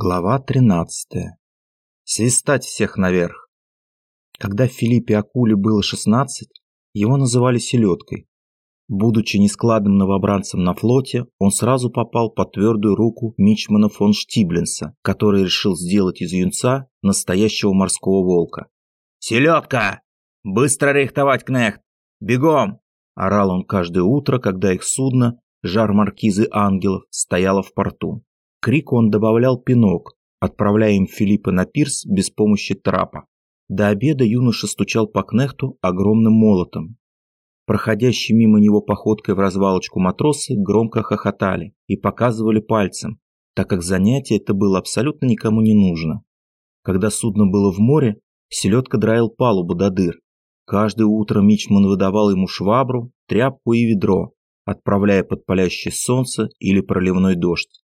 Глава 13. Свистать всех наверх. Когда Филиппе Акуле было 16, его называли селедкой. Будучи нескладным новобранцем на флоте, он сразу попал под твердую руку Мичмана фон Штибленса, который решил сделать из юнца настоящего морского волка. «Селедка! Быстро рихтовать кнехт! Бегом!» Орал он каждое утро, когда их судно, жар маркизы ангелов, стояло в порту крику он добавлял пинок, отправляя им Филиппа на пирс без помощи трапа. До обеда юноша стучал по кнехту огромным молотом. Проходящие мимо него походкой в развалочку матросы громко хохотали и показывали пальцем, так как занятие это было абсолютно никому не нужно. Когда судно было в море, селедка драил палубу до дыр. Каждое утро Мичман выдавал ему швабру, тряпку и ведро, отправляя под палящее солнце или проливной дождь.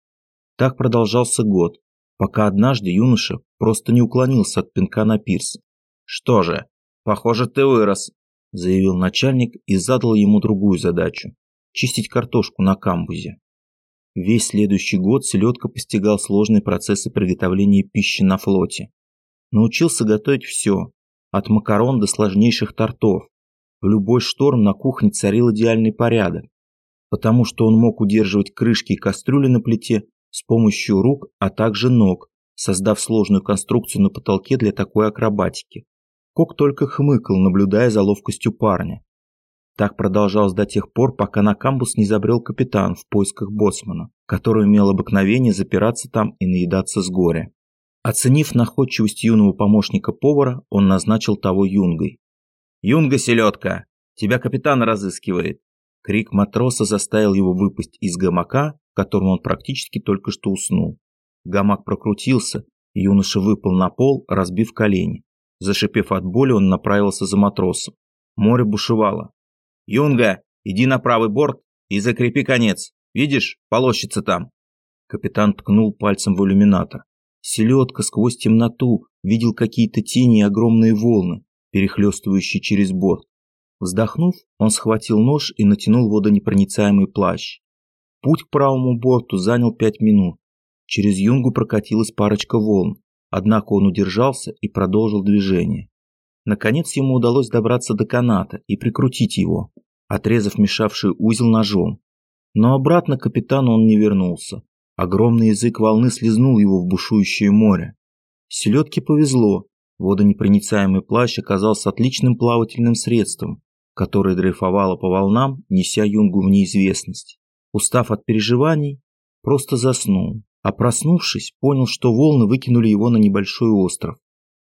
Так продолжался год, пока однажды юноша просто не уклонился от пинка на пирс. «Что же, похоже, ты вырос», – заявил начальник и задал ему другую задачу – чистить картошку на камбузе. Весь следующий год селедка постигал сложные процессы приготовления пищи на флоте. Научился готовить все, от макарон до сложнейших тортов. В любой шторм на кухне царил идеальный порядок, потому что он мог удерживать крышки и кастрюли на плите с помощью рук, а также ног, создав сложную конструкцию на потолке для такой акробатики. Кок только хмыкал, наблюдая за ловкостью парня. Так продолжалось до тех пор, пока на камбус не забрел капитан в поисках боцмана, который имел обыкновение запираться там и наедаться с горя. Оценив находчивость юного помощника повара, он назначил того юнгой. «Юнга, селедка! Тебя капитан разыскивает!» Крик матроса заставил его выпасть из гамака в котором он практически только что уснул. Гамак прокрутился, и юноша выпал на пол, разбив колени. Зашипев от боли, он направился за матросом. Море бушевало. «Юнга, иди на правый борт и закрепи конец. Видишь, полощется там». Капитан ткнул пальцем в иллюминатор. Селедка сквозь темноту видел какие-то тени и огромные волны, перехлестывающие через борт. Вздохнув, он схватил нож и натянул водонепроницаемый плащ. Путь к правому борту занял пять минут. Через юнгу прокатилась парочка волн, однако он удержался и продолжил движение. Наконец ему удалось добраться до каната и прикрутить его, отрезав мешавший узел ножом. Но обратно к капитану он не вернулся. Огромный язык волны слезнул его в бушующее море. Селедке повезло. Водонепроницаемый плащ оказался отличным плавательным средством, которое дрейфовало по волнам, неся юнгу в неизвестность. Устав от переживаний, просто заснул, а проснувшись, понял, что волны выкинули его на небольшой остров.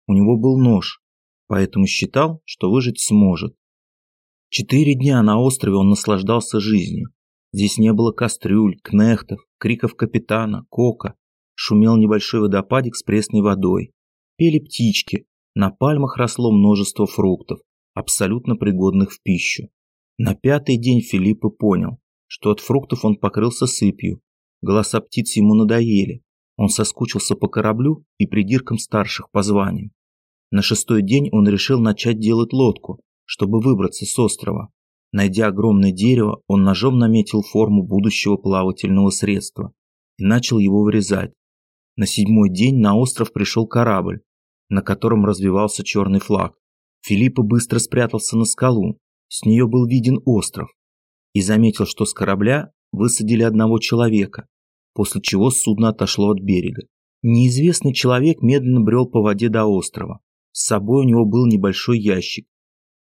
У него был нож, поэтому считал, что выжить сможет. Четыре дня на острове он наслаждался жизнью. Здесь не было кастрюль, кнехтов, криков капитана, кока. Шумел небольшой водопадик с пресной водой. Пели птички, на пальмах росло множество фруктов, абсолютно пригодных в пищу. На пятый день Филипп понял, что от фруктов он покрылся сыпью. Голоса птиц ему надоели. Он соскучился по кораблю и придиркам старших по званию. На шестой день он решил начать делать лодку, чтобы выбраться с острова. Найдя огромное дерево, он ножом наметил форму будущего плавательного средства и начал его вырезать. На седьмой день на остров пришел корабль, на котором развивался черный флаг. Филиппа быстро спрятался на скалу. С нее был виден остров и заметил, что с корабля высадили одного человека, после чего судно отошло от берега. Неизвестный человек медленно брел по воде до острова. С собой у него был небольшой ящик.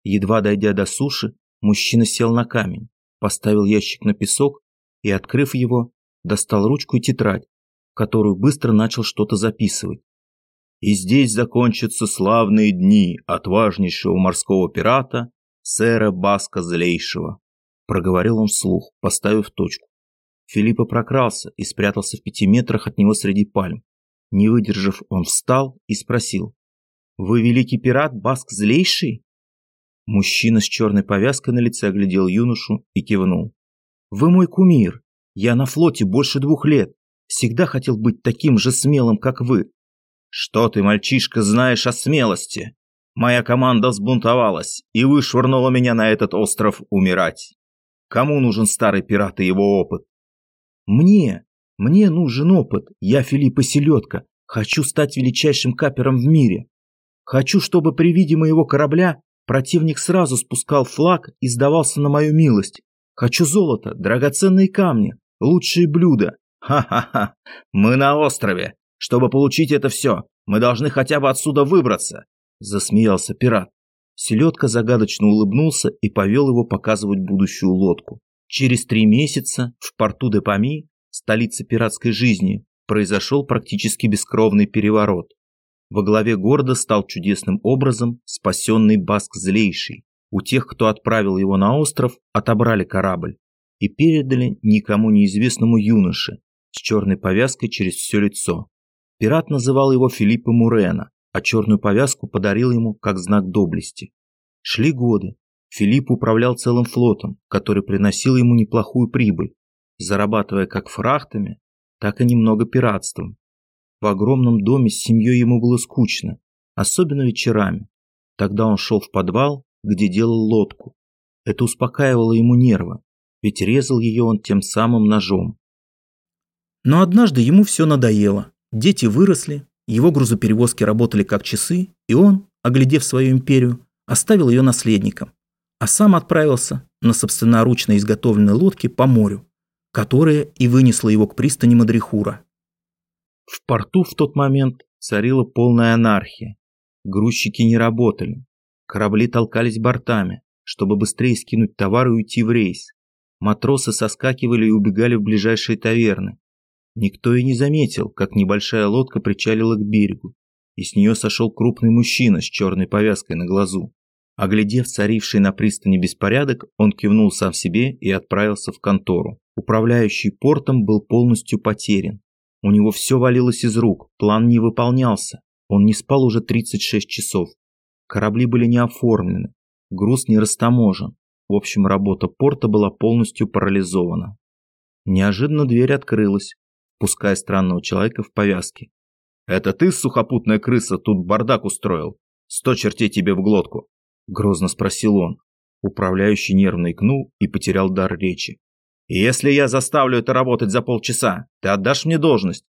Едва дойдя до суши, мужчина сел на камень, поставил ящик на песок и, открыв его, достал ручку и тетрадь, которую быстро начал что-то записывать. И здесь закончатся славные дни отважнейшего морского пирата сэра Баска Злейшего проговорил он вслух, поставив точку. Филиппа прокрался и спрятался в пяти метрах от него среди пальм. Не выдержав, он встал и спросил. «Вы великий пират Баск Злейший?» Мужчина с черной повязкой на лице оглядел юношу и кивнул. «Вы мой кумир. Я на флоте больше двух лет. Всегда хотел быть таким же смелым, как вы». «Что ты, мальчишка, знаешь о смелости? Моя команда взбунтовалась и вышвырнула меня на этот остров умирать. Кому нужен старый пират и его опыт? Мне. Мне нужен опыт. Я Филиппа Селедка. Хочу стать величайшим капером в мире. Хочу, чтобы при виде моего корабля противник сразу спускал флаг и сдавался на мою милость. Хочу золото, драгоценные камни, лучшие блюда. Ха-ха-ха, мы на острове. Чтобы получить это все, мы должны хотя бы отсюда выбраться. Засмеялся пират. Селедка загадочно улыбнулся и повел его показывать будущую лодку. Через три месяца в порту де Пами, столице пиратской жизни, произошел практически бескровный переворот. Во главе города стал чудесным образом спасенный Баск Злейший. У тех, кто отправил его на остров, отобрали корабль и передали никому неизвестному юноше с черной повязкой через все лицо. Пират называл его Филиппа Мурена, а черную повязку подарил ему как знак доблести. Шли годы. Филипп управлял целым флотом, который приносил ему неплохую прибыль, зарабатывая как фрахтами, так и немного пиратством. В огромном доме с семьей ему было скучно, особенно вечерами. Тогда он шел в подвал, где делал лодку. Это успокаивало ему нервы, ведь резал ее он тем самым ножом. Но однажды ему все надоело. Дети выросли, его грузоперевозки работали как часы, и он, оглядев свою империю, оставил ее наследникам, а сам отправился на собственноручно изготовленной лодке по морю, которая и вынесла его к пристани Мадрихура. В порту в тот момент царила полная анархия. Грузчики не работали, корабли толкались бортами, чтобы быстрее скинуть товар и уйти в рейс. Матросы соскакивали и убегали в ближайшие таверны, Никто и не заметил, как небольшая лодка причалила к берегу, и с нее сошел крупный мужчина с черной повязкой на глазу. Оглядев царивший на пристани беспорядок, он кивнул сам себе и отправился в контору. Управляющий портом был полностью потерян. У него все валилось из рук, план не выполнялся. Он не спал уже 36 часов. Корабли были не оформлены, груз не растаможен. В общем, работа порта была полностью парализована. Неожиданно дверь открылась пуская странного человека в повязке. «Это ты, сухопутная крыса, тут бардак устроил? Сто чертей тебе в глотку!» Грозно спросил он. Управляющий нервно икнул и потерял дар речи. «Если я заставлю это работать за полчаса, ты отдашь мне должность?»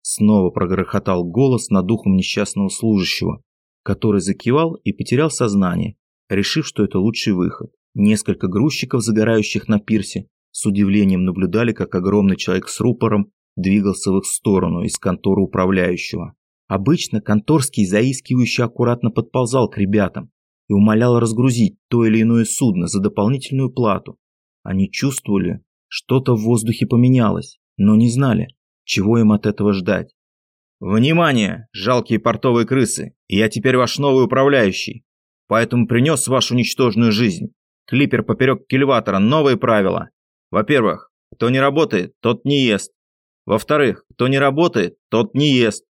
Снова прогрохотал голос над духом несчастного служащего, который закивал и потерял сознание, решив, что это лучший выход. Несколько грузчиков, загорающих на пирсе, с удивлением наблюдали, как огромный человек с рупором двигался в их сторону из конторы управляющего. Обычно конторский заискивающе аккуратно подползал к ребятам и умолял разгрузить то или иное судно за дополнительную плату. Они чувствовали, что-то в воздухе поменялось, но не знали, чего им от этого ждать. «Внимание, жалкие портовые крысы! Я теперь ваш новый управляющий, поэтому принес вашу ничтожную жизнь. Клипер поперек кильватора, новые правила. Во-первых, кто не работает, тот не ест. Во-вторых, кто не работает, тот не ест.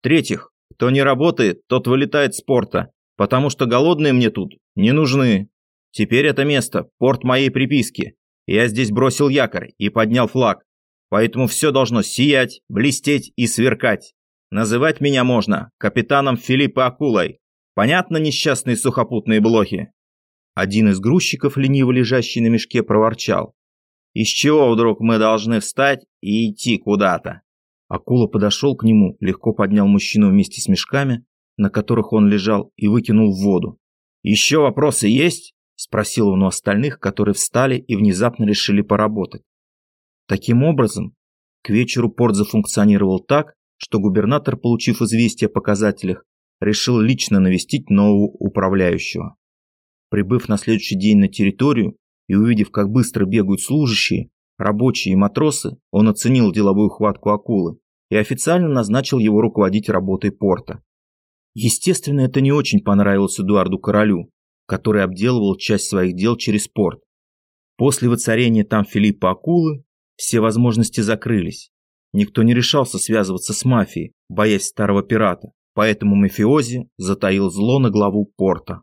В-третьих, кто не работает, тот вылетает с порта, потому что голодные мне тут не нужны. Теперь это место – порт моей приписки. Я здесь бросил якорь и поднял флаг. Поэтому все должно сиять, блестеть и сверкать. Называть меня можно капитаном Филиппа Акулой. Понятно несчастные сухопутные блохи? Один из грузчиков, лениво лежащий на мешке, проворчал. Из чего вдруг мы должны встать и идти куда-то? Акула подошел к нему, легко поднял мужчину вместе с мешками, на которых он лежал, и выкинул в воду. «Еще вопросы есть?» – спросил он у остальных, которые встали и внезапно решили поработать. Таким образом, к вечеру порт зафункционировал так, что губернатор, получив известие о показателях, решил лично навестить нового управляющего. Прибыв на следующий день на территорию, и увидев, как быстро бегают служащие, рабочие и матросы, он оценил деловую хватку акулы и официально назначил его руководить работой порта. Естественно, это не очень понравилось Эдуарду Королю, который обделывал часть своих дел через порт. После воцарения там Филиппа Акулы все возможности закрылись. Никто не решался связываться с мафией, боясь старого пирата, поэтому мафиози затаил зло на главу порта.